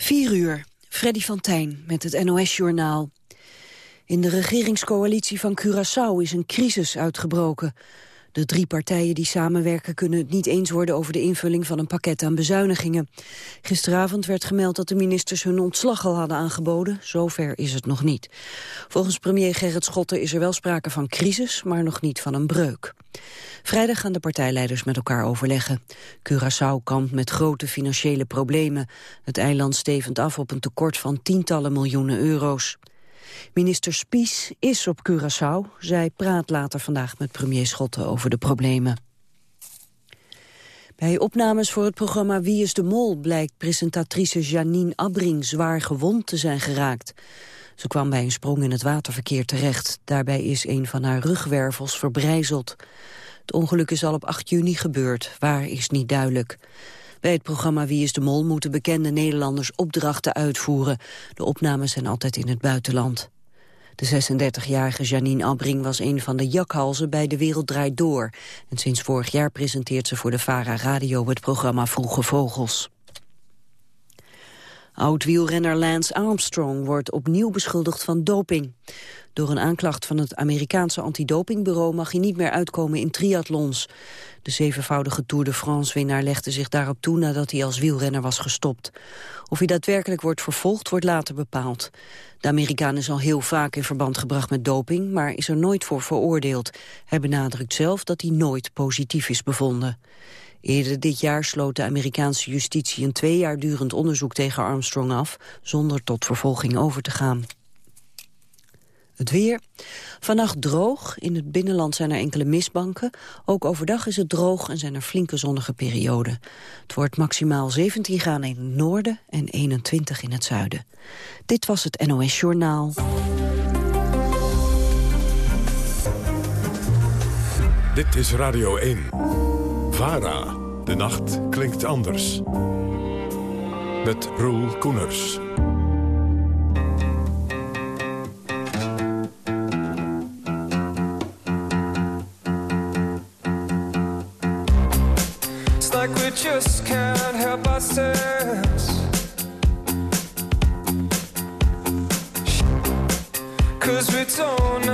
4 uur, Freddy van Tijn met het NOS-journaal. In de regeringscoalitie van Curaçao is een crisis uitgebroken. De drie partijen die samenwerken kunnen het niet eens worden over de invulling van een pakket aan bezuinigingen. Gisteravond werd gemeld dat de ministers hun ontslag al hadden aangeboden. Zover is het nog niet. Volgens premier Gerrit Schotten is er wel sprake van crisis, maar nog niet van een breuk. Vrijdag gaan de partijleiders met elkaar overleggen. Curaçao kampt met grote financiële problemen. Het eiland stevend af op een tekort van tientallen miljoenen euro's. Minister Spies is op Curaçao. Zij praat later vandaag met premier Schotten over de problemen. Bij opnames voor het programma Wie is de Mol blijkt presentatrice Janine Abbring zwaar gewond te zijn geraakt. Ze kwam bij een sprong in het waterverkeer terecht. Daarbij is een van haar rugwervels verbrijzeld. Het ongeluk is al op 8 juni gebeurd. Waar is niet duidelijk. Bij het programma Wie is de Mol moeten bekende Nederlanders opdrachten uitvoeren. De opnames zijn altijd in het buitenland. De 36-jarige Janine Abbring was een van de jakhalzen bij De Wereld Draait Door. En sinds vorig jaar presenteert ze voor de VARA Radio het programma Vroege Vogels. Oud-wielrenner Lance Armstrong wordt opnieuw beschuldigd van doping. Door een aanklacht van het Amerikaanse antidopingbureau mag hij niet meer uitkomen in triathlons. De zevenvoudige Tour de France-winnaar legde zich daarop toe nadat hij als wielrenner was gestopt. Of hij daadwerkelijk wordt vervolgd, wordt later bepaald. De Amerikaan is al heel vaak in verband gebracht met doping, maar is er nooit voor veroordeeld. Hij benadrukt zelf dat hij nooit positief is bevonden. Eerder dit jaar sloot de Amerikaanse justitie een twee jaar durend onderzoek tegen Armstrong af, zonder tot vervolging over te gaan. Het weer. Vannacht droog. In het binnenland zijn er enkele mistbanken. Ook overdag is het droog en zijn er flinke zonnige perioden. Het wordt maximaal 17 graden in het noorden en 21 in het zuiden. Dit was het NOS Journaal. Dit is Radio 1. VARA. De nacht klinkt anders. Met Roel Koeners. Just can't help ourselves. Cause we don't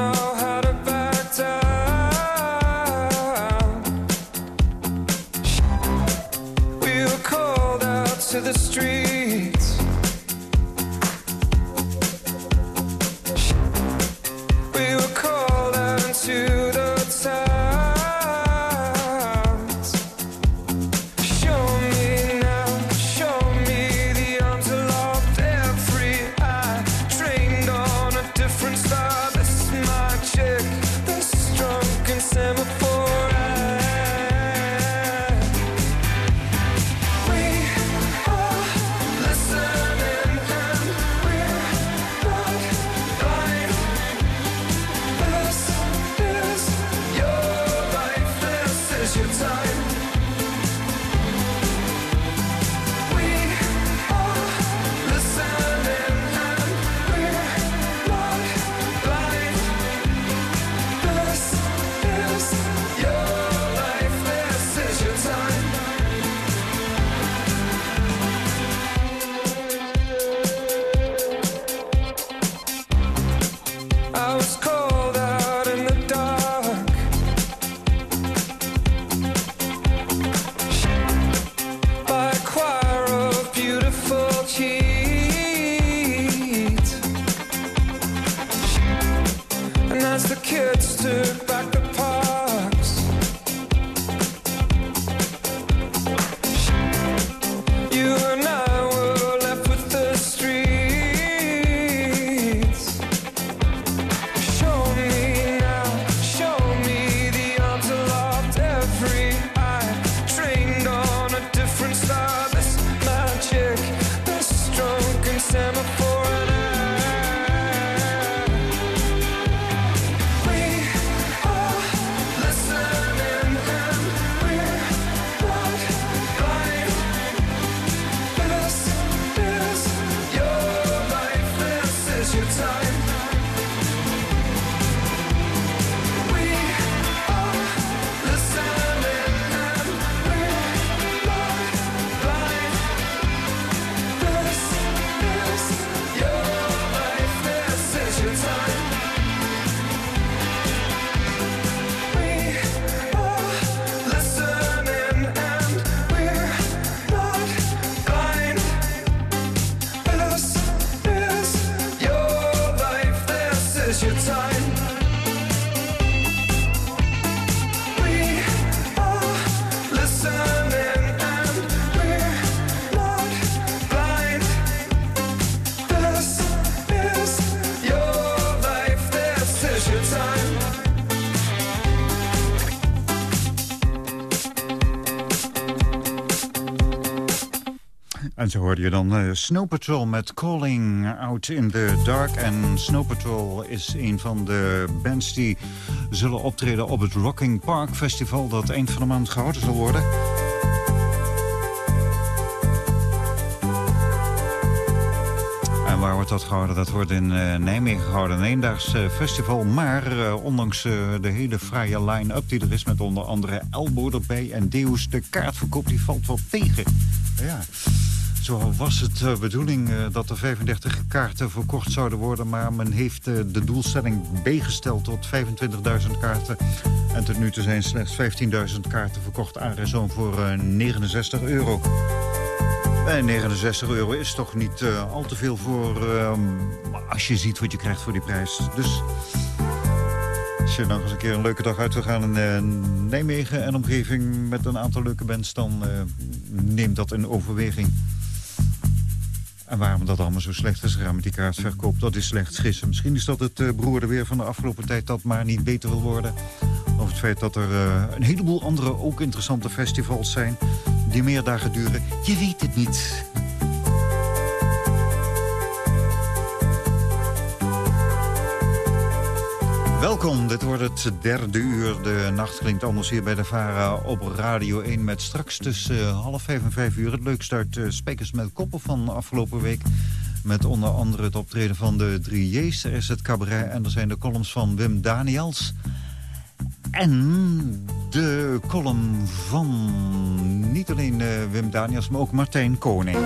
En zo hoorde je dan uh, Snow Patrol met Calling Out in the Dark. En Snow Patrol is een van de bands die zullen optreden op het Rocking Park Festival... dat eind van de maand gehouden zal worden. En waar wordt dat gehouden? Dat wordt in uh, Nijmegen gehouden. Een eendaags festival. Maar uh, ondanks de hele fraaie line-up die er is... met onder andere Elbow erbij en Deus... de kaartverkoop die valt wel tegen. Ja. Zo was het de bedoeling dat er 35 kaarten verkocht zouden worden... maar men heeft de doelstelling bijgesteld tot 25.000 kaarten. En tot nu toe zijn slechts 15.000 kaarten verkocht aan Rezon voor 69 euro. En 69 euro is toch niet uh, al te veel voor... Uh, als je ziet wat je krijgt voor die prijs. Dus als je nog eens een keer een leuke dag uit wil gaan in uh, Nijmegen en omgeving... met een aantal leuke bands, dan neem dat in overweging. En waarom dat allemaal zo slecht is gegaan met die kaartverkoop, dat is slecht schissen. Misschien is dat het uh, broerde weer van de afgelopen tijd dat maar niet beter wil worden. Of het feit dat er uh, een heleboel andere ook interessante festivals zijn die meer dagen duren. Je weet het niet. Welkom, dit wordt het derde uur. De nacht klinkt anders hier bij de VARA op Radio 1... met straks tussen uh, half vijf en vijf uur het leukste uit uh, Spekers met Koppen van afgelopen week. Met onder andere het optreden van de drie J's. Er is het cabaret en er zijn de columns van Wim Daniels... En de column van niet alleen uh, Wim Daniels, maar ook Martijn Koning.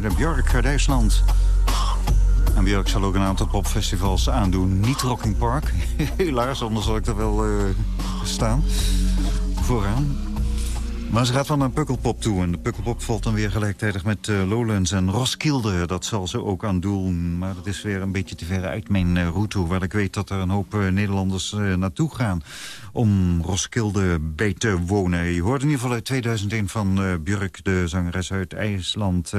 Björk uit IJsland. En Björk zal ook een aantal popfestivals aandoen. Niet Rocking Park, helaas, anders zal ik er wel uh, staan. Vooraan. Maar ze gaat van een Pukkelpop toe. En de Pukkelpop valt dan weer gelijktijdig met uh, Lowlands en Roskilde. Dat zal ze ook aan doen. Maar dat is weer een beetje te ver uit mijn uh, route. Hoewel ik weet dat er een hoop uh, Nederlanders naartoe gaan... om Roskilde bij te wonen. Je hoort in ieder geval uit 2001 van Björk, de zangeres uit IJsland.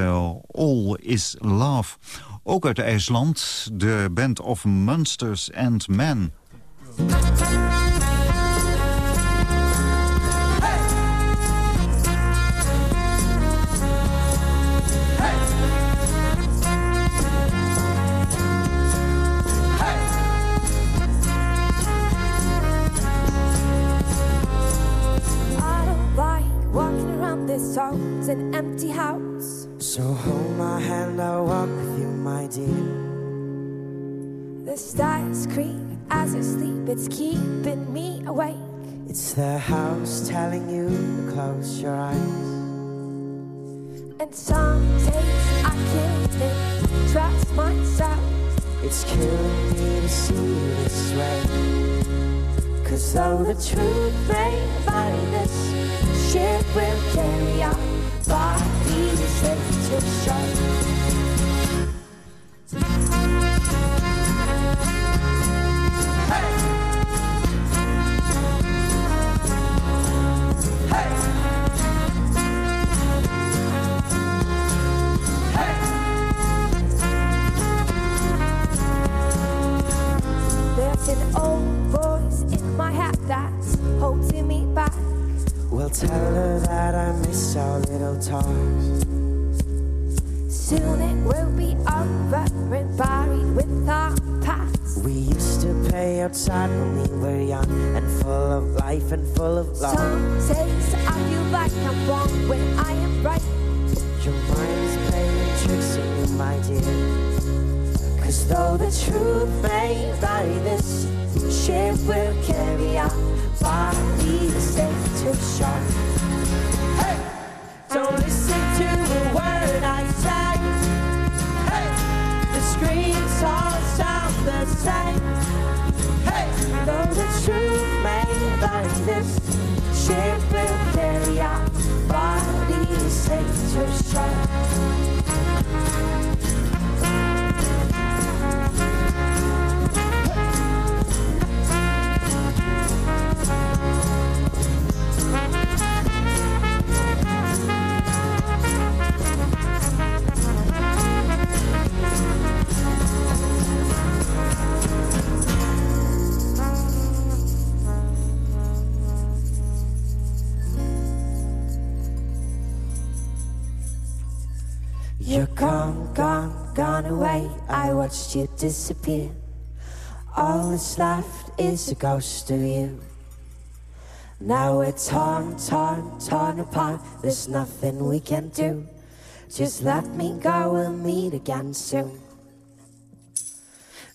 All is Love. Ook uit IJsland, de band of Monsters and Men. An empty house. So hold my hand, I'll walk with you, my dear. The stars creak as you sleep, it's keeping me awake. It's the house telling you to close your eyes. And some days I can't trust myself. It's killing me to see you this way. Cause though the truth may vary, this to shine. Watched you disappear. All that's left is a ghost of you. Now we're torn, torn, torn apart. There's nothing we can do. Just let me go, we'll meet again soon.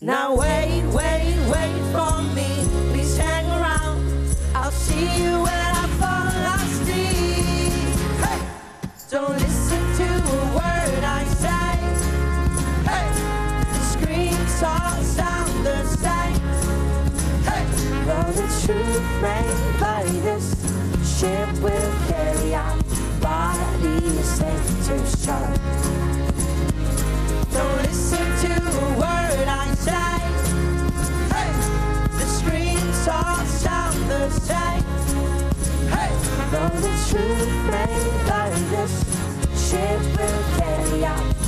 Now wait, wait, wait for me. Please hang around. I'll see you when I fall asleep. Hey! Don't listen all sound the same. Hey! Though the truth may vary, this ship will carry our body safe to shore. Don't listen to a word I say. Hey! The screams all sound the same. Hey! Though the truth may vary, this ship will carry our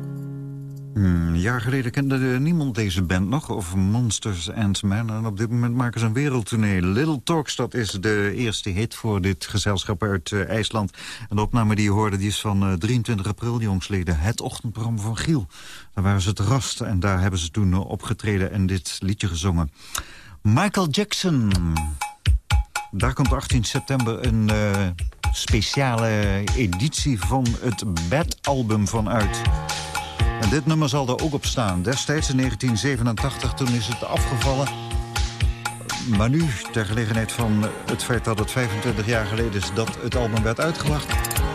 Hmm, een jaar geleden kende niemand deze band nog, of Monsters and Men. En op dit moment maken ze een wereldtournee. Little Talks, dat is de eerste hit voor dit gezelschap uit uh, IJsland. En de opname die je hoorde, die is van uh, 23 april, jongsleden. Het ochtendprogramma van Giel. Daar waren ze te rast en daar hebben ze toen uh, opgetreden en dit liedje gezongen. Michael Jackson. Daar komt 18 september een speciale editie van het Bad-album van uit. En dit nummer zal er ook op staan. Destijds in 1987, toen is het afgevallen. Maar nu, ter gelegenheid van het feit dat het 25 jaar geleden is... dat het album werd uitgebracht,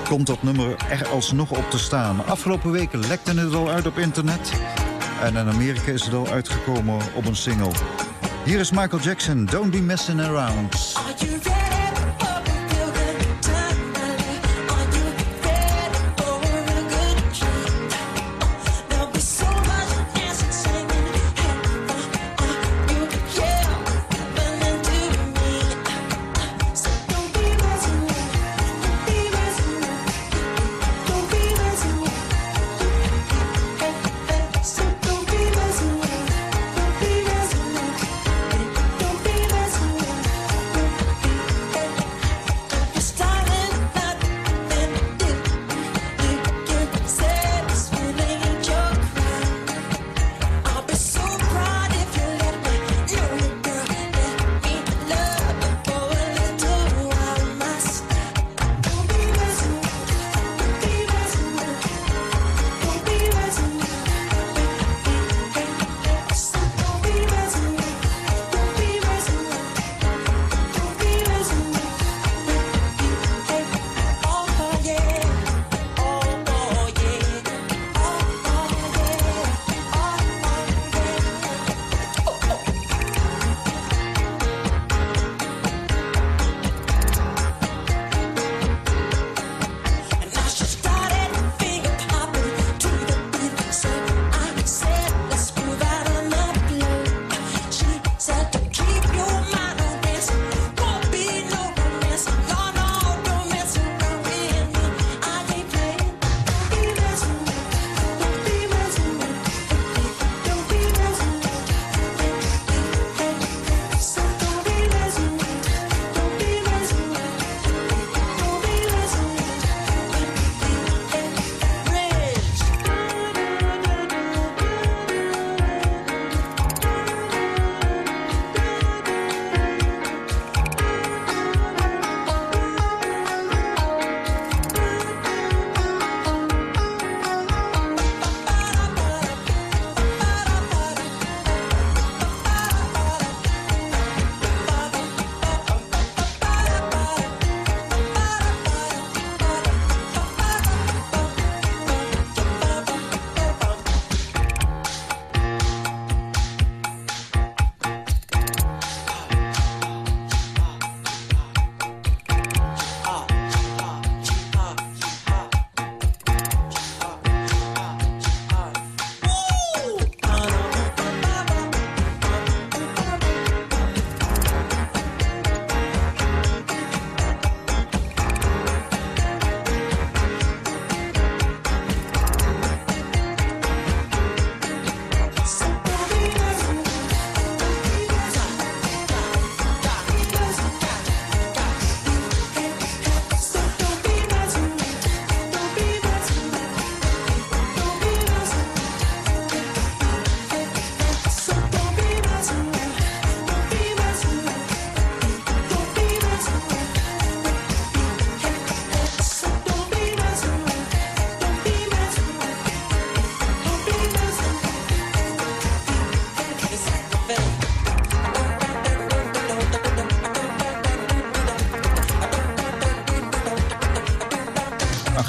komt dat nummer er alsnog op te staan. Afgelopen weken lekte het al uit op internet... en in Amerika is het al uitgekomen op een single. Hier is Michael Jackson, Don't Be Messing Around.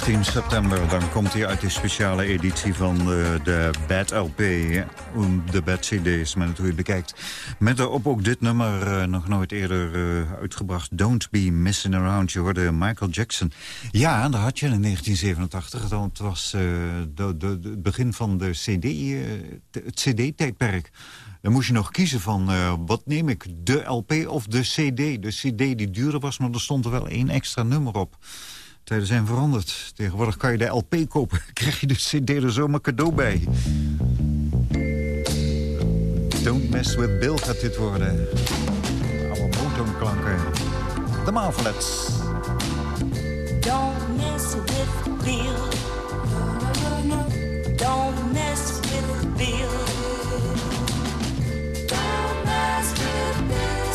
September. Dan komt hij uit de speciale editie van uh, de Bad LP. De Bad CD's, maar natuurlijk bekijkt. Met daarop ook dit nummer, uh, nog nooit eerder uh, uitgebracht. Don't Be Missing Around. Je hoorde Michael Jackson. Ja, dat had je in 1987. Het was het begin van de CD, het CD-tijdperk. Dan moest je nog kiezen van, wat neem ik? De LP of de CD? De CD die duurder was, maar er stond er wel één extra nummer op. Tijden zijn veranderd. Tegenwoordig kan je de LP kopen. Krijg je de CD er zomaar cadeau bij. Don't mess with Bill gaat dit worden. Oude motonklanken. De Marvelettes. Don't mess with Bill. Don't mess with Bill. Don't mess with Bill.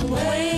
keep away.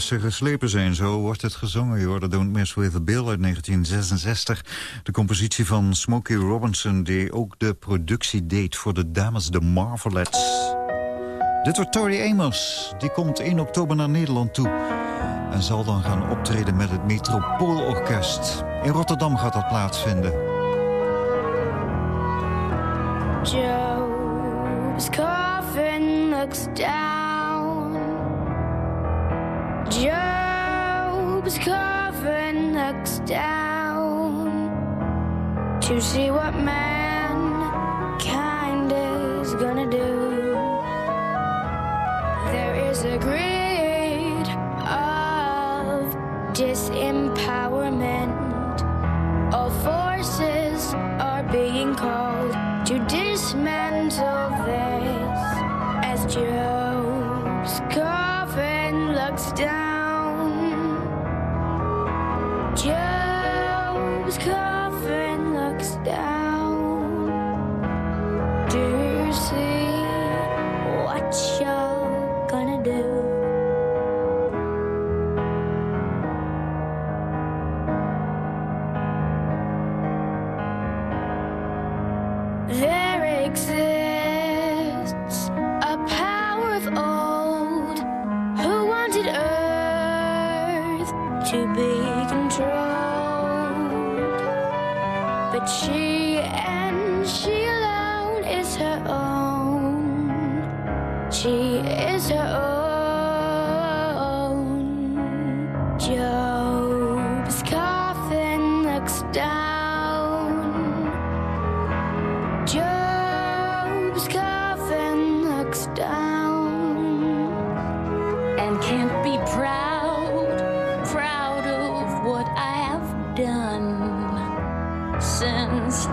Ze geslepen zijn. Zo wordt het gezongen. Je hoorde Don't Mess With The Bill uit 1966. De compositie van Smokey Robinson... die ook de productie deed voor de dames de Marvelettes. Dit wordt Tori Amos. Die komt 1 oktober naar Nederland toe. En zal dan gaan optreden met het Metropoolorkest. In Rotterdam gaat dat plaatsvinden. Joe's coffin looks down Job's coffin looks down to see what mankind is gonna do. There is a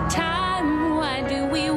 time, why do we?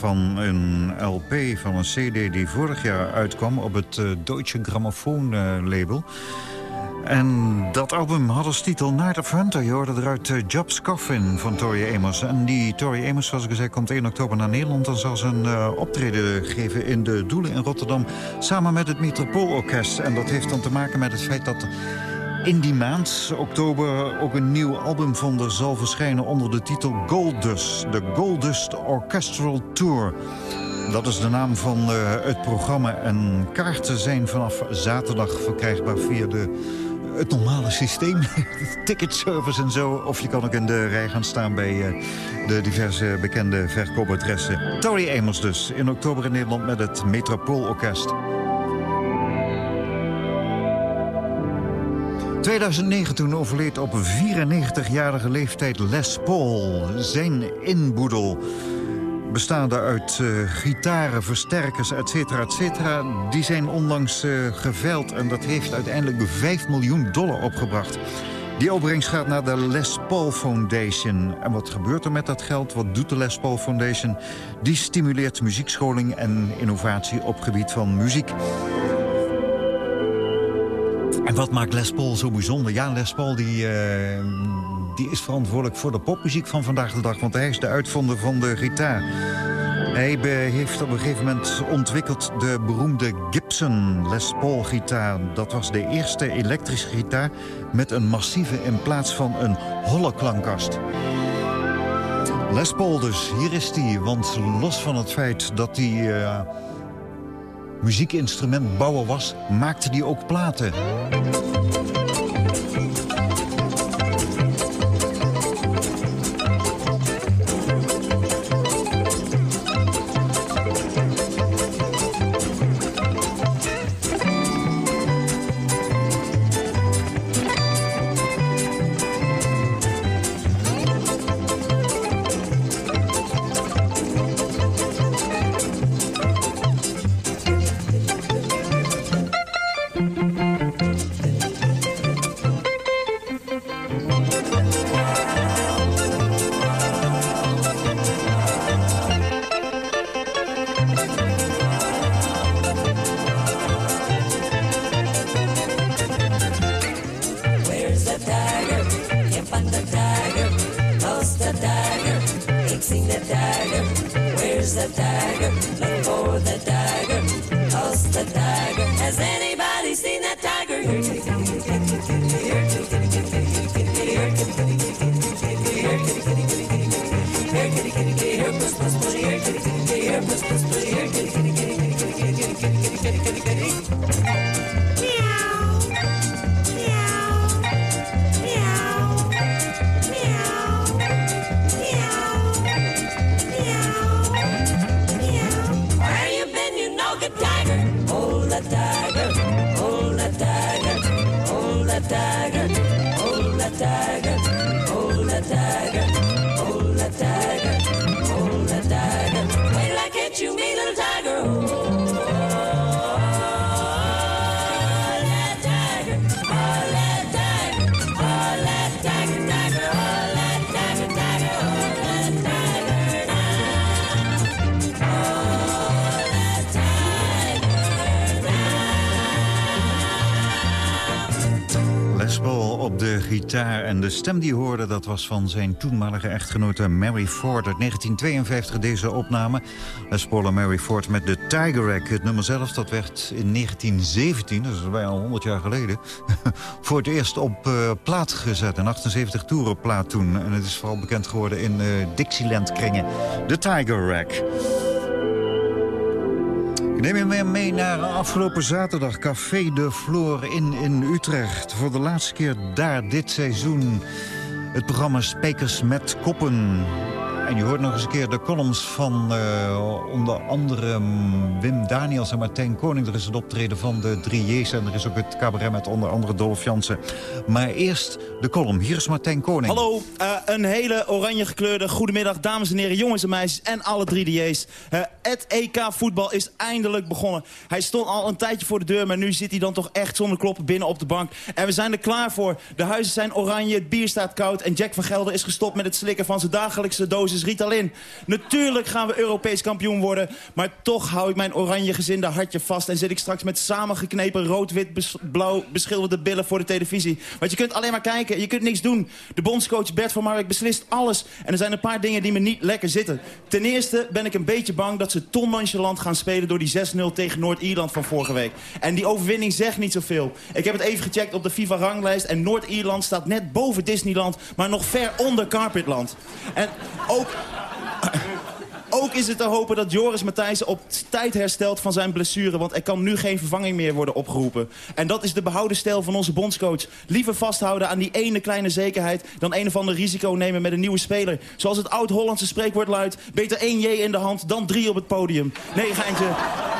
Van een LP, van een cd die vorig jaar uitkwam op het uh, Deutsche Grammophon label. En dat album had als titel Night of Hunter. Je hoorde eruit uh, Jobs Coffin van Tori Amos. En die Tori Amos, zoals ik zei, komt 1 oktober naar Nederland... en zal een uh, optreden geven in de Doelen in Rotterdam... samen met het Metropoolorkest. En dat heeft dan te maken met het feit dat in die maand, oktober, ook een nieuw album van de zal verschijnen onder de titel Goldust. De Goldust Orchestral Tour. Dat is de naam van uh, het programma. En kaarten zijn vanaf zaterdag verkrijgbaar via de, het normale systeem. Ticketservice en zo. Of je kan ook in de rij gaan staan bij uh, de diverse bekende verkoopadressen. Tori Amos dus, in oktober in Nederland met het Metropoolorkest. 2009 toen overleed op 94-jarige leeftijd Les Paul, zijn inboedel. Bestaande uit uh, gitaren, versterkers, et cetera. Die zijn onlangs uh, geveild en dat heeft uiteindelijk 5 miljoen dollar opgebracht. Die opbrengst gaat naar de Les Paul Foundation. En wat gebeurt er met dat geld? Wat doet de Les Paul Foundation? Die stimuleert muziekscholing en innovatie op gebied van muziek. En wat maakt Les Paul zo bijzonder? Ja, Les Paul die, uh, die is verantwoordelijk voor de popmuziek van vandaag de dag. Want hij is de uitvonder van de gitaar. Hij heeft op een gegeven moment ontwikkeld de beroemde Gibson Les Paul gitaar. Dat was de eerste elektrische gitaar met een massieve in plaats van een holle klankkast. Les Paul dus, hier is hij. Want los van het feit dat hij... Uh, muziekinstrumentbouwer was, maakte die ook platen. Stem die hoorde, dat was van zijn toenmalige echtgenote Mary Ford. Uit 1952 deze opname. Les Paul en Mary Ford met de Tiger Rack. Het nummer zelf, dat werd in 1917, dat is bijna 100 jaar geleden... voor het eerst op uh, plaat gezet. Een 78 toeren plaat toen. En het is vooral bekend geworden in uh, Dixieland kringen. De Tiger Rack. Neem je mee, mee naar afgelopen zaterdag Café de Floor in, in Utrecht. Voor de laatste keer daar dit seizoen. Het programma Spekers met Koppen. En je hoort nog eens een keer de columns van uh, onder andere Wim Daniels en Martijn Koning. Er is het optreden van de drie J's en er is ook het cabaret met onder andere Dolph Jansen. Maar eerst de column. Hier is Martijn Koning. Hallo, uh, een hele oranje gekleurde goedemiddag dames en heren, jongens en meisjes en alle drie J's. Uh, het EK voetbal is eindelijk begonnen. Hij stond al een tijdje voor de deur, maar nu zit hij dan toch echt zonder kloppen binnen op de bank. En we zijn er klaar voor. De huizen zijn oranje, het bier staat koud en Jack van Gelder is gestopt met het slikken van zijn dagelijkse dosis dosis Ritalin. Natuurlijk gaan we Europees kampioen worden. Maar toch hou ik mijn oranje gezinde hartje vast... en zit ik straks met samengeknepen rood-wit-blauw beschilderde billen voor de televisie. Want je kunt alleen maar kijken, je kunt niks doen. De bondscoach Bert van Marwijk beslist alles. En er zijn een paar dingen die me niet lekker zitten. Ten eerste ben ik een beetje bang dat ze nonchalant gaan spelen... door die 6-0 tegen Noord-Ierland van vorige week. En die overwinning zegt niet zoveel. Ik heb het even gecheckt op de FIFA-ranglijst... en Noord-Ierland staat net boven Disneyland... maar nog ver onder Carpetland. En ook... Ook is het te hopen dat Joris Matthijssen op tijd herstelt van zijn blessure... want er kan nu geen vervanging meer worden opgeroepen. En dat is de behouden stijl van onze bondscoach. Liever vasthouden aan die ene kleine zekerheid... dan een of ander risico nemen met een nieuwe speler. Zoals het oud-Hollandse spreekwoord luidt... beter één J in de hand dan drie op het podium. Nee, geintje.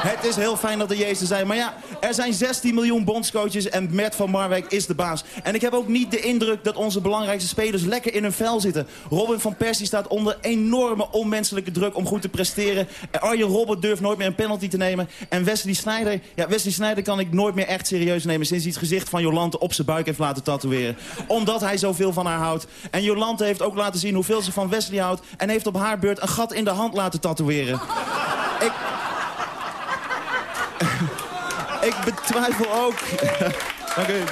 Het is heel fijn dat er J's er zijn. Maar ja, er zijn 16 miljoen bondscoaches en Mert van Marwijk is de baas. En ik heb ook niet de indruk dat onze belangrijkste spelers lekker in hun vel zitten. Robin van Persie staat onder enorme onmenselijke druk om goed te presteren. Arjen Robben durft nooit meer een penalty te nemen. En Wesley Sneijder, ja, Wesley Sneijder kan ik nooit meer echt serieus nemen... sinds hij het gezicht van Jolante op zijn buik heeft laten tatoeëren. Omdat hij zoveel van haar houdt. En Jolante heeft ook laten zien hoeveel ze van Wesley houdt... en heeft op haar beurt een gat in de hand laten tatoeëren. ik... ik betwijfel ook... Dank u.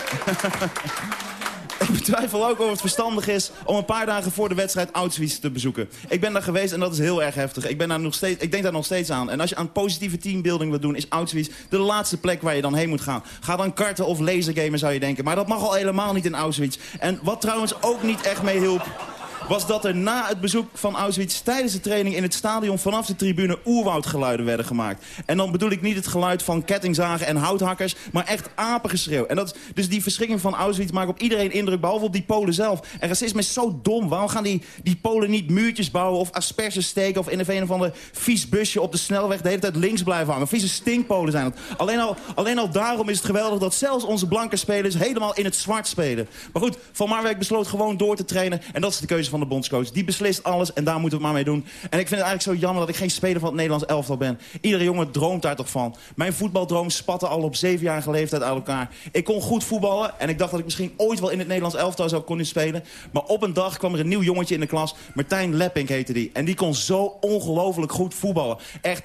Ik betwijfel ook of het verstandig is om een paar dagen voor de wedstrijd Auschwitz te bezoeken. Ik ben daar geweest en dat is heel erg heftig. Ik, ben daar nog steeds, ik denk daar nog steeds aan. En als je aan positieve teambuilding wil doen, is Auschwitz de laatste plek waar je dan heen moet gaan. Ga dan karten of lasergamen zou je denken. Maar dat mag al helemaal niet in Auschwitz. En wat trouwens ook niet echt mee hielp was dat er na het bezoek van Auschwitz... tijdens de training in het stadion vanaf de tribune oerwoudgeluiden werden gemaakt. En dan bedoel ik niet het geluid van kettingzagen en houthakkers... maar echt apengeschreeuw. En dat, dus die verschrikking van Auschwitz maakt op iedereen indruk... behalve op die Polen zelf. En racisme is zo dom. Waarom gaan die, die Polen niet muurtjes bouwen... of asperges steken of in een of ander vies busje op de snelweg... de hele tijd links blijven hangen? Vieze stinkpolen zijn dat. Alleen al, alleen al daarom is het geweldig dat zelfs onze blanke spelers... helemaal in het zwart spelen. Maar goed, Van Marwijk besloot gewoon door te trainen... en dat is de keuze van de bondscoach. Die beslist alles en daar moeten we maar mee doen. En ik vind het eigenlijk zo jammer dat ik geen speler van het Nederlands elftal ben. Iedere jongen droomt daar toch van. Mijn voetbaldroom spatte al op zevenjarige leeftijd uit elkaar. Ik kon goed voetballen en ik dacht dat ik misschien ooit wel in het Nederlands elftal zou kunnen spelen. Maar op een dag kwam er een nieuw jongetje in de klas. Martijn Leppink heette die. En die kon zo ongelooflijk goed voetballen. Echt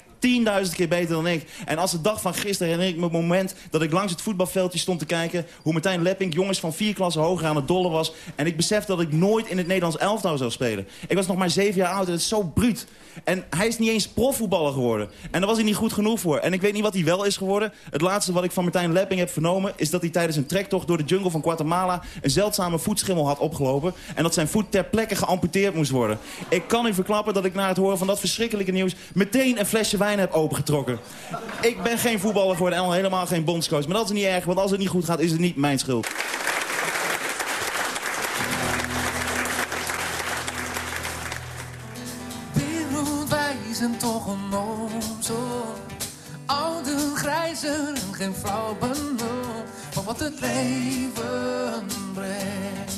10.000 keer beter dan ik. En als de dag van gisteren herinner ik me het moment dat ik langs het voetbalveldje stond te kijken... hoe Martijn Leppink jongens van vier klassen hoger aan het dollen was. En ik besefte dat ik nooit in het Nederlands elftal zou spelen. Ik was nog maar zeven jaar oud en het is zo bruut. En hij is niet eens profvoetballer geworden. En daar was hij niet goed genoeg voor. En ik weet niet wat hij wel is geworden. Het laatste wat ik van Martijn Lepping heb vernomen... is dat hij tijdens een trektocht door de jungle van Guatemala... een zeldzame voetschimmel had opgelopen... en dat zijn voet ter plekke geamputeerd moest worden. Ik kan u verklappen dat ik na het horen van dat verschrikkelijke nieuws... meteen een flesje wijn heb opengetrokken. Ik ben geen voetballer voor en al helemaal geen bondscoach. Maar dat is niet erg, want als het niet goed gaat, is het niet mijn schuld. Geen flauw Van wat het leven brengt.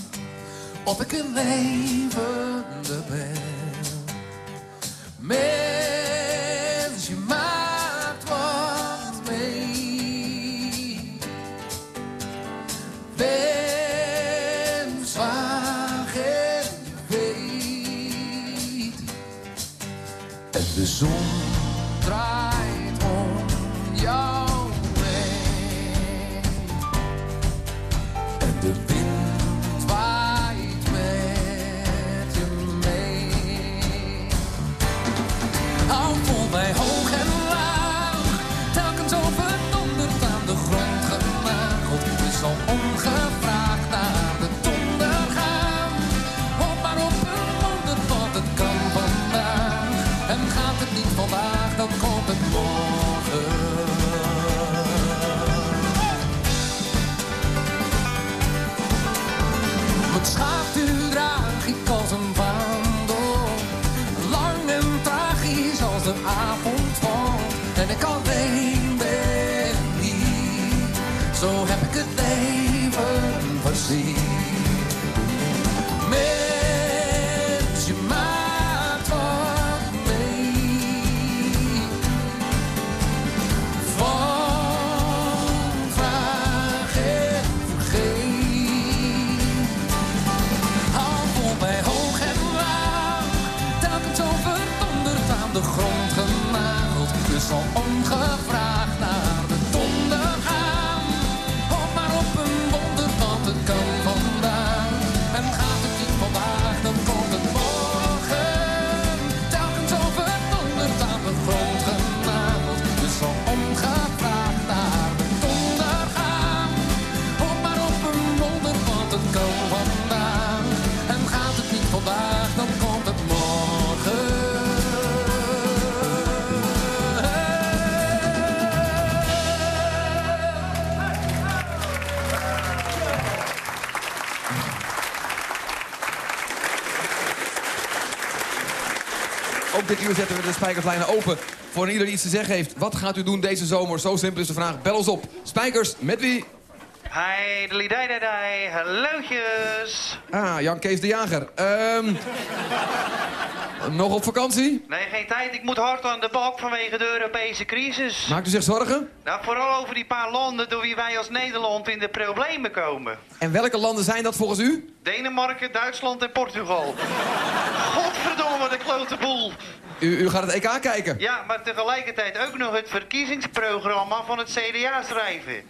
Of ik een levende ben leven de spijkerslijnen open voor ieder die iets te zeggen heeft. Wat gaat u doen deze zomer? Zo simpel is de vraag. Bel ons op. Spijkers, met wie? Hi, dai hallootjes. Ah, Jan Kees de Jager. Ehm, nog op vakantie? Nee, geen tijd. Ik moet hard aan de bak vanwege de Europese crisis. Maakt u zich zorgen? Nou, vooral over die paar landen door wie wij als Nederland in de problemen komen. En welke landen zijn dat volgens u? Denemarken, Duitsland en Portugal. Godverdomme, een klote boel. U, u gaat het EK kijken. Ja, maar tegelijkertijd ook nog het verkiezingsprogramma van het CDA schrijven.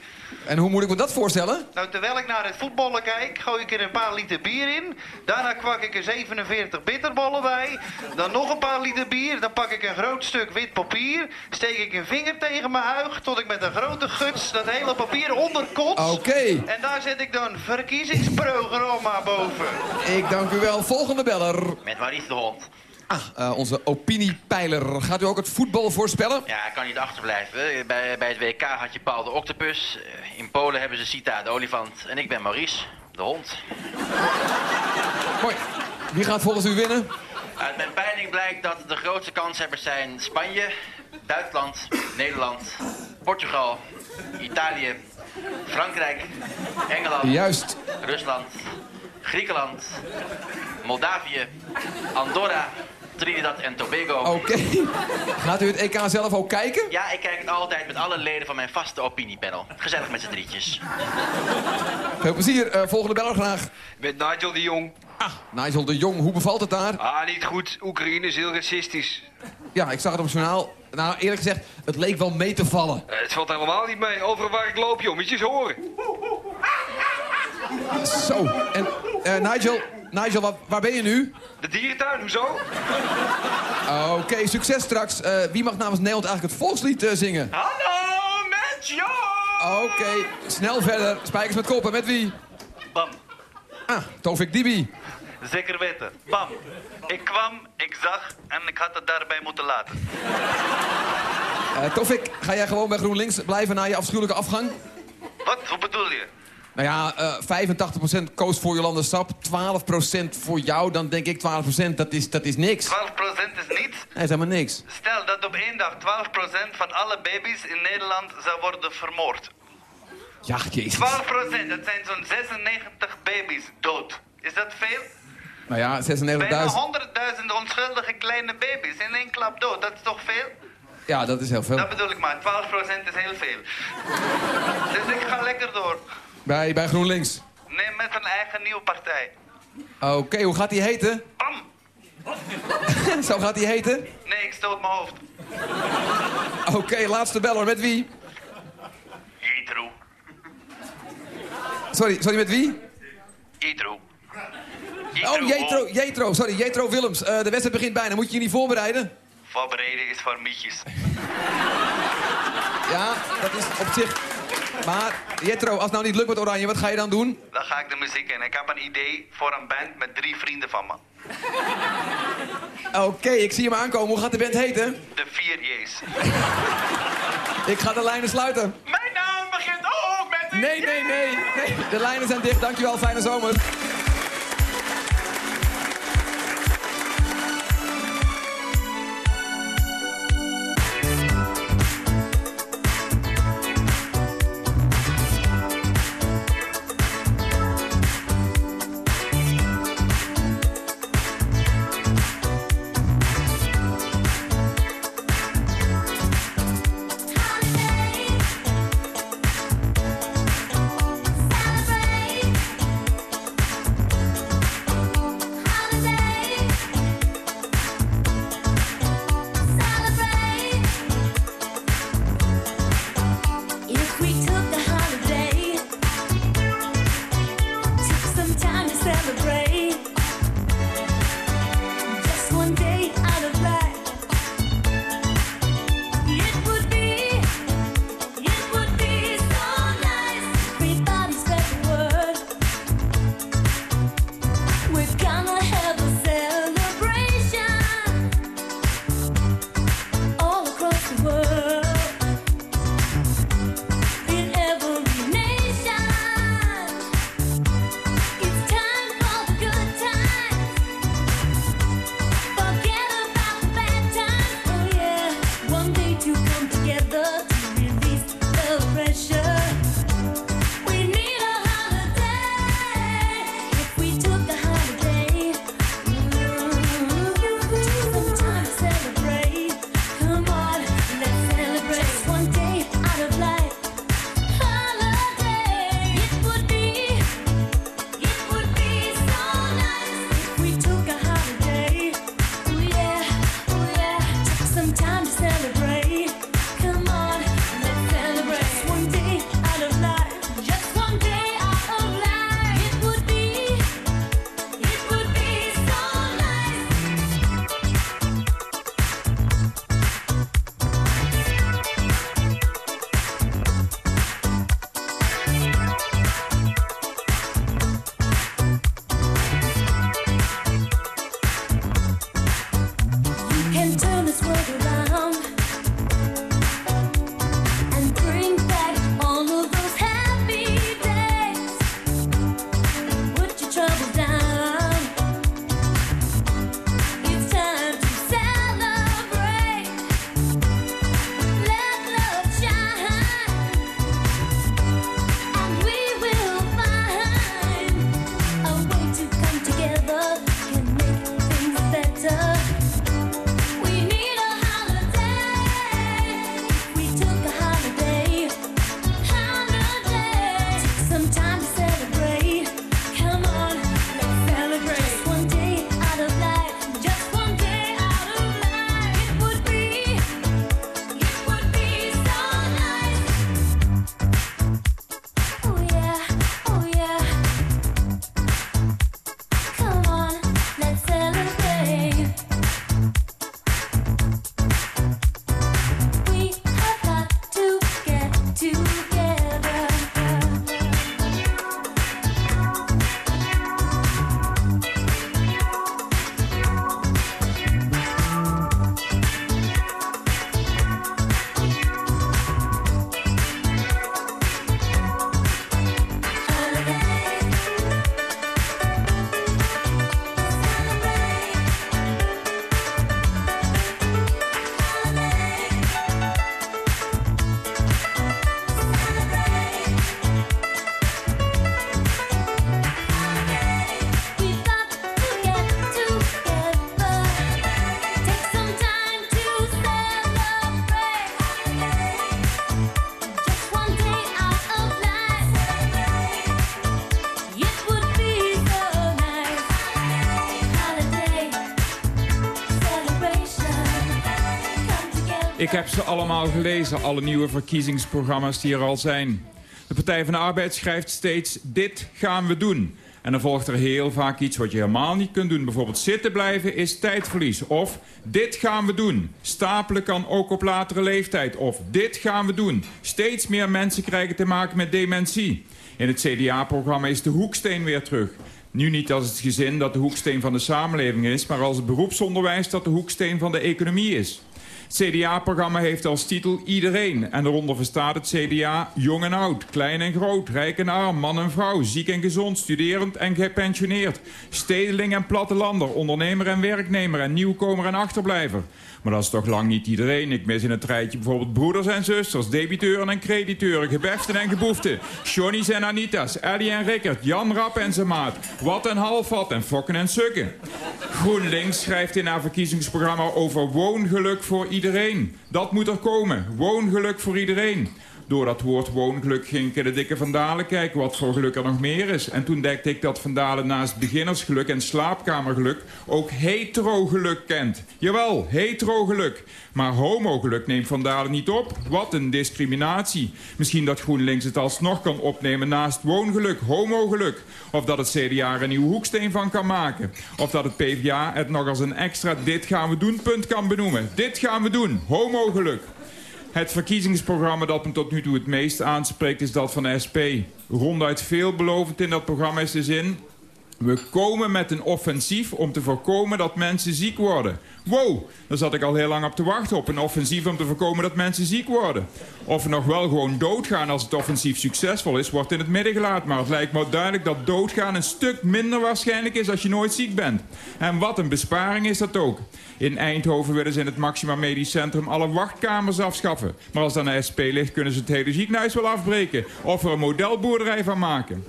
En hoe moet ik me dat voorstellen? Nou, terwijl ik naar het voetballen kijk, gooi ik er een paar liter bier in. Daarna kwak ik er 47 bitterballen bij. Dan nog een paar liter bier. Dan pak ik een groot stuk wit papier. Steek ik een vinger tegen mijn huig. Tot ik met een grote guts dat hele papier onderkots. Oké. En daar zet ik dan verkiezingsprogramma boven. Ik dank u wel. Volgende beller. Met Maurice de Hond. Ah, eh, onze opiniepeiler. Gaat u ook het voetbal voorspellen? Ja, ik kan niet achterblijven. Bij, bij het WK had je Paul de Octopus. Eh, In Polen hebben ze Sita de olifant. En ik ben Maurice, de hond. Mooi. Wie gaat volgens u winnen? Uit mijn peiling blijkt dat de grootste kanshebbers zijn Spanje, Duitsland, Nederland, Portugal, Italië, Frankrijk, Engeland, Juist. Rusland, Griekenland, Moldavië, Andorra, Trinidad en Tobago. Oké. Gaat u het EK zelf ook kijken? Ja, ik kijk het altijd met alle leden van mijn vaste opiniepanel. Gezellig met z'n drietjes. Veel plezier. Eh, volgende beller graag. Met Nigel de Jong. Ah, Nigel de Jong. Hoe bevalt het daar? Ah, niet goed. Oekraïne is heel racistisch. Ja, ik zag het op het journaal. Nou, eerlijk gezegd, het leek wel mee te vallen. Eh, het valt helemaal niet mee. Overal waar ik loop, joh. Moet je eens horen. Zo. En eh, Nigel, Nigel waar, waar ben je nu? De dierentuin, hoezo? Oké, succes straks. Eh, wie mag namens Nederland eigenlijk het volkslied eh, zingen? Hallo, met jou! Oké, snel verder. Spijkers met koppen. Met wie? Bam, Ah, Tovik Dibi. zeker weten. Bam. Ik kwam, ik zag en ik had het daarbij moeten laten. Eh Tovik, ga jij gewoon bij GroenLinks blijven na je afschuwelijke afgang? Wat? Hoe bedoel je? Nou ja, eh 85% koos voor Jolande Sap, 12% voor jou. Dan denk ik 12%, dat is, dat is niks. 12% is niets. Nee, is helemaal niks. Stel dat op één dag 12% van alle baby's in Nederland zou worden vermoord. Ja, jezus. 12%, dat zijn zo'n 96 baby's dood. Is dat veel? Nou ja, Bijna 96.000. 100.000 onschuldige kleine baby's in één klap dood. Dat is toch veel? Ja, dat is heel veel. Dat bedoel ik maar. 12% is heel veel. dus ik ga lekker door. Bij, bij GroenLinks. Neem met een eigen nieuwe partij. Oké, hoe gaat die heten? Bam! Zo gaat die heten? Nee, ik stoot mijn hoofd. Oké, laatste beller. Met wie? Jethro. Sorry, sorry, met wie? Jethro. Oh, Jetro, Jetro, sorry, Jetro Willems. Eh, de wedstrijd begint bijna. Moet je je niet voorbereiden? Voorbereiden is voor mietjes. Ja, dat is op zich... Maar, Jetro, als het nou niet lukt met Oranje, wat ga je dan doen? Dan ga ik de muziek in. Ik heb een idee voor een band met drie vrienden van me. Oké, ik zie hem aankomen. Hoe gaat de band heten? De vier J's. Ik ga de lijnen sluiten. Mijn naam begint ook met een Nee, nee, nee, nee. De lijnen zijn dicht. Dankjewel, fijne zomer. Ik heb ze allemaal gelezen, alle nieuwe verkiezingsprogramma's die er al zijn. De Partij van de Arbeid schrijft steeds, dit gaan we doen. En dan volgt er heel vaak iets wat je helemaal niet kunt doen. Bijvoorbeeld zitten blijven is tijdverlies. Of dit gaan we doen. Stapelen kan ook op latere leeftijd. Of dit gaan we doen. Steeds meer mensen krijgen te maken met dementie. In het CDA-programma is de hoeksteen weer terug. Nu niet als het gezin dat de hoeksteen van de samenleving is... maar als het beroepsonderwijs dat de hoeksteen van de economie is. Het CDA-programma heeft als titel Iedereen. En daaronder verstaat het CDA jong en oud, klein en groot, rijk en arm, man en vrouw, ziek en gezond, studerend en gepensioneerd. Stedeling en plattelander, ondernemer en werknemer en nieuwkomer en achterblijver. Maar dat is toch lang niet iedereen. Ik mis in het rijtje bijvoorbeeld broeders en zusters, debiteuren en crediteuren, gebeften en geboeften, Johnny's en Anita's, Ellie en Rickert, Jan Rapp en zijn maat, wat en halfvat en fokken en sukken. GroenLinks schrijft in haar verkiezingsprogramma over woongeluk voor iedereen. Dat moet er komen. Woongeluk voor iedereen. Door dat woord woongeluk ging ik in de dikke Vandalen kijken wat voor geluk er nog meer is. En toen dekte ik dat Vandalen naast beginnersgeluk en slaapkamergeluk ook hetero-geluk kent. Jawel, hetero-geluk. Maar homogeluk neemt Vandalen niet op. Wat een discriminatie. Misschien dat GroenLinks het alsnog kan opnemen naast woongeluk, homogeluk. Of dat het CDA er een nieuwe hoeksteen van kan maken. Of dat het PvdA het nog als een extra dit gaan we doen punt kan benoemen. Dit gaan we doen, homogeluk. Het verkiezingsprogramma dat me tot nu toe het meest aanspreekt is dat van de SP. Ronduit veelbelovend in dat programma is de zin... We komen met een offensief om te voorkomen dat mensen ziek worden. Wow, daar zat ik al heel lang op te wachten op. Een offensief om te voorkomen dat mensen ziek worden. Of we nog wel gewoon doodgaan als het offensief succesvol is, wordt in het midden gelaten. Maar het lijkt me duidelijk dat doodgaan een stuk minder waarschijnlijk is als je nooit ziek bent. En wat een besparing is dat ook. In Eindhoven willen ze in het Maxima Medisch Centrum alle wachtkamers afschaffen. Maar als dan een SP ligt, kunnen ze het hele ziekenhuis wel afbreken. Of er een modelboerderij van maken.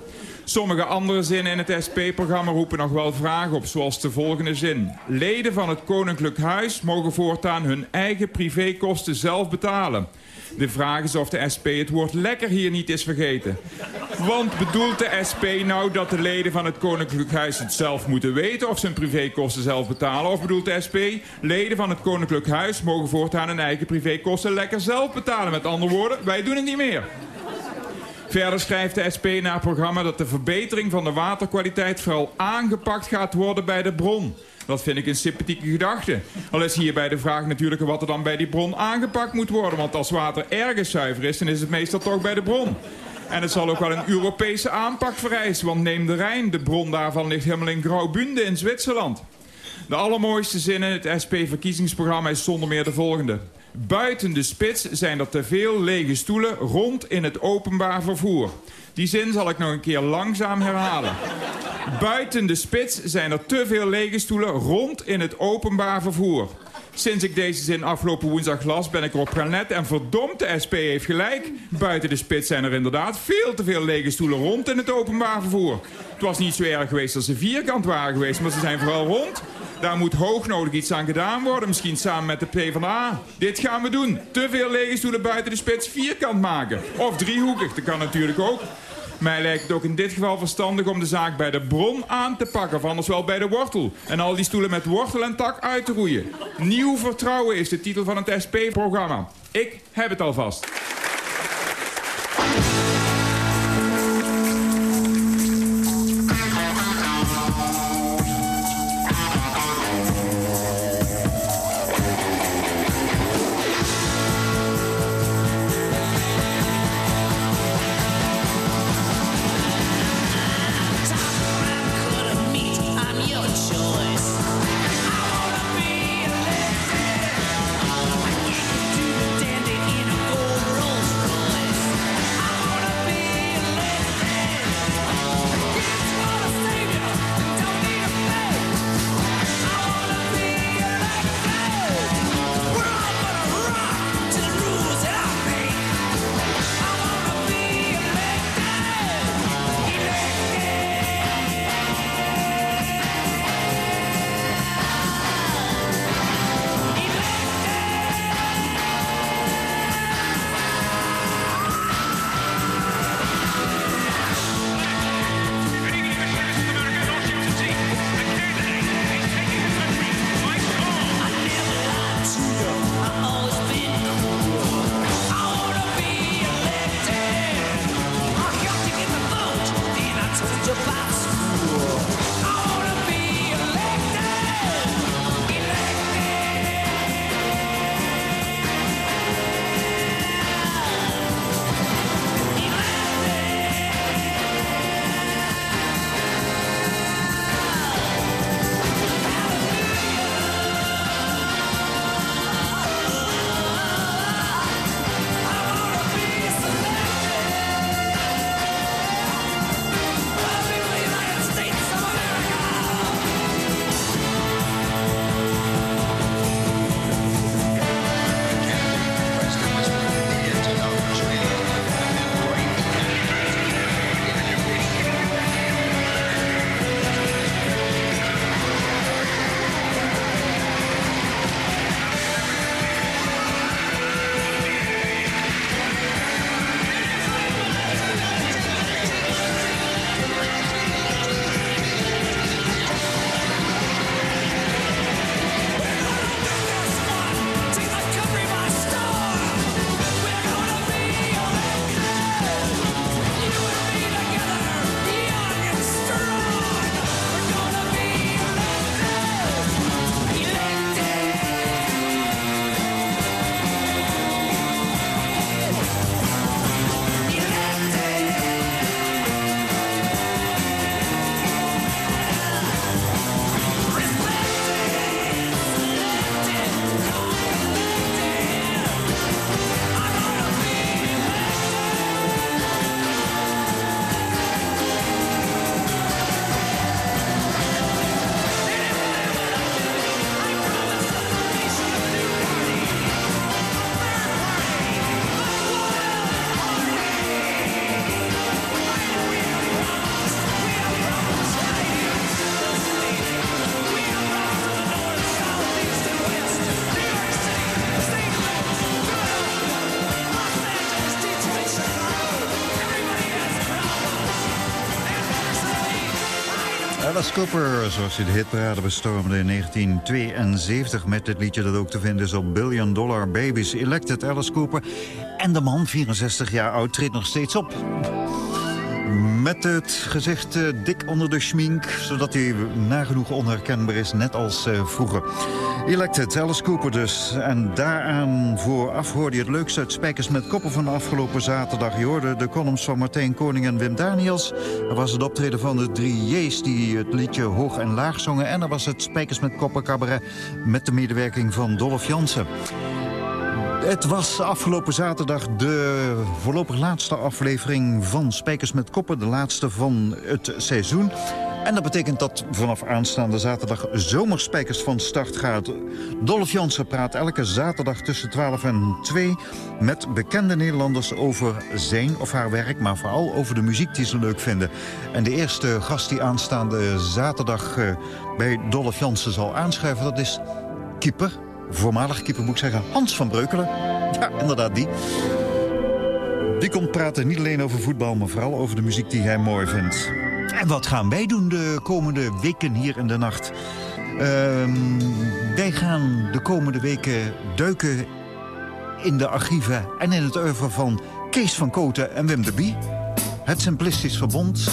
Sommige andere zinnen in het SP-programma roepen nog wel vragen op, zoals de volgende zin. Leden van het Koninklijk Huis mogen voortaan hun eigen privékosten zelf betalen. De vraag is of de SP het woord lekker hier niet is vergeten. Want bedoelt de SP nou dat de leden van het Koninklijk Huis het zelf moeten weten of ze hun privékosten zelf betalen? Of bedoelt de SP, leden van het Koninklijk Huis mogen voortaan hun eigen privékosten lekker zelf betalen? Met andere woorden, wij doen het niet meer. Verder schrijft de SP in haar programma dat de verbetering van de waterkwaliteit vooral aangepakt gaat worden bij de bron. Dat vind ik een sympathieke gedachte. Al is hierbij de vraag natuurlijk wat er dan bij die bron aangepakt moet worden. Want als water ergens zuiver is, dan is het meestal toch bij de bron. En het zal ook wel een Europese aanpak vereisen. Want neem de Rijn, de bron daarvan ligt helemaal in Graubünden in Zwitserland. De allermooiste zin in het SP-verkiezingsprogramma is zonder meer de volgende. Buiten de spits zijn er te veel lege stoelen rond in het openbaar vervoer. Die zin zal ik nog een keer langzaam herhalen. Buiten de spits zijn er te veel lege stoelen rond in het openbaar vervoer. Sinds ik deze zin afgelopen woensdag las, ben ik erop gaan letten. En verdomd, de SP heeft gelijk. Buiten de spits zijn er inderdaad veel te veel lege stoelen rond in het openbaar vervoer. Het was niet zo erg geweest als ze vierkant waren geweest, maar ze zijn vooral rond. Daar moet hoognodig iets aan gedaan worden, misschien samen met de PvdA. Dit gaan we doen. Te veel lege stoelen buiten de spits vierkant maken. Of driehoekig, dat kan natuurlijk ook. Mij lijkt het ook in dit geval verstandig om de zaak bij de bron aan te pakken, of anders wel bij de wortel. En al die stoelen met wortel en tak uit te roeien. Nieuw vertrouwen is de titel van het SP-programma. Ik heb het alvast. Cooper, zoals hij de hitparade bestormde in 1972... met dit liedje dat ook te vinden is op Billion Dollar Babies. Elected Alice Cooper. En de man, 64 jaar oud, treedt nog steeds op. Met het gezicht eh, dik onder de schmink, zodat hij nagenoeg onherkenbaar is, net als eh, vroeger. Elected, Alice Cooper dus. En daaraan vooraf hoorde je het leukste uit Spijkers met Koppen van afgelopen zaterdag. Je hoorde de columns van Martijn Koning en Wim Daniels. Er was het optreden van de drie J's die het liedje hoog en laag zongen. En er was het Spijkers met Koppen cabaret met de medewerking van Dolph Jansen. Het was afgelopen zaterdag de voorlopig laatste aflevering van Spijkers met Koppen. De laatste van het seizoen. En dat betekent dat vanaf aanstaande zaterdag zomerspijkers van start gaat. Dolph Jansen praat elke zaterdag tussen 12 en 2... met bekende Nederlanders over zijn of haar werk... maar vooral over de muziek die ze leuk vinden. En de eerste gast die aanstaande zaterdag eh, bij Dolph Jansen zal aanschuiven... dat is keeper, voormalig keeper moet ik zeggen, Hans van Breukelen. Ja, inderdaad die. Die komt praten niet alleen over voetbal, maar vooral over de muziek die hij mooi vindt. En wat gaan wij doen de komende weken hier in de nacht? Ehm, wij gaan de komende weken duiken in de archieven en in het oeuvre van Kees van Koten en Wim de Bie. Het Simplistisch Verbond.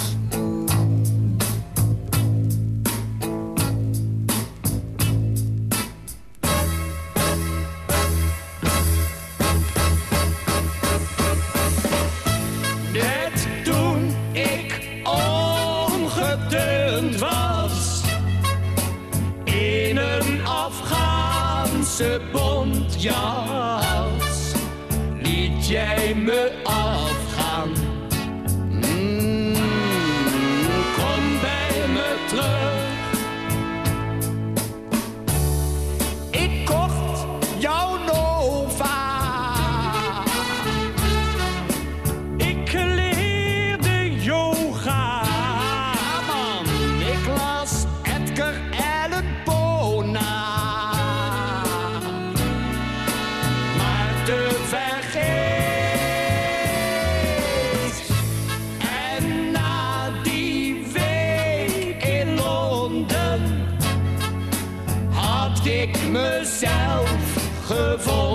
Gevonden.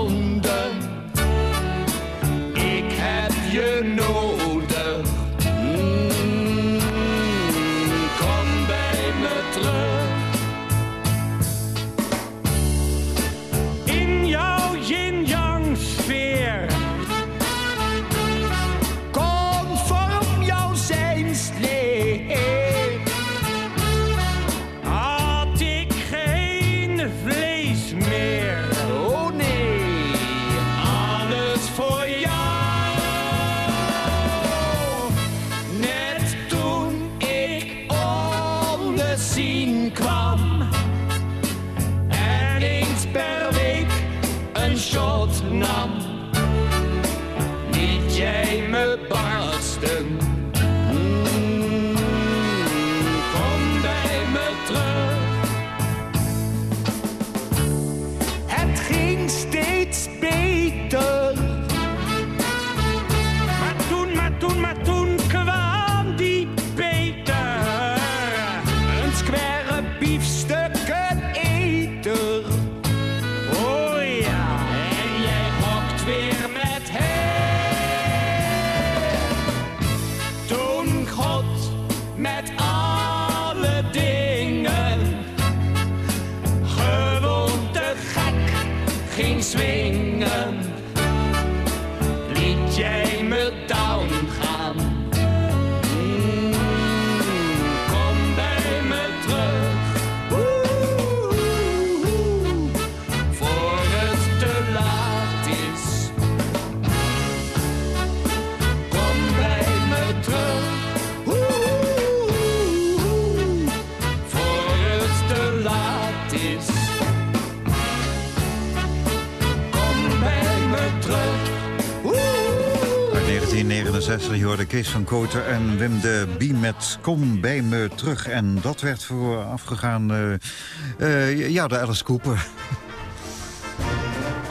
Kees van Koten en Wim de Bie met Kom bij me terug. En dat werd voorafgegaan, eh eh ja, de Alice Cooper.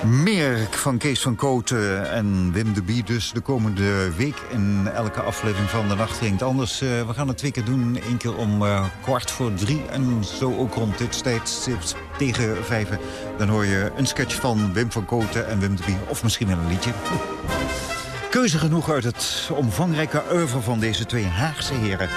Meer van Kees van Kooten en Wim de Bie dus de komende week in elke aflevering van De Nacht Klinkt Anders. Eh, we gaan het twee keer doen, één keer om kwart voor drie en zo ook rond dit tijd tegen vijven. Dan hoor je een sketch van Wim van Kooten en Wim de Bie, of misschien wel een liedje. Keuze genoeg uit het omvangrijke oeuvre van deze twee Haagse heren.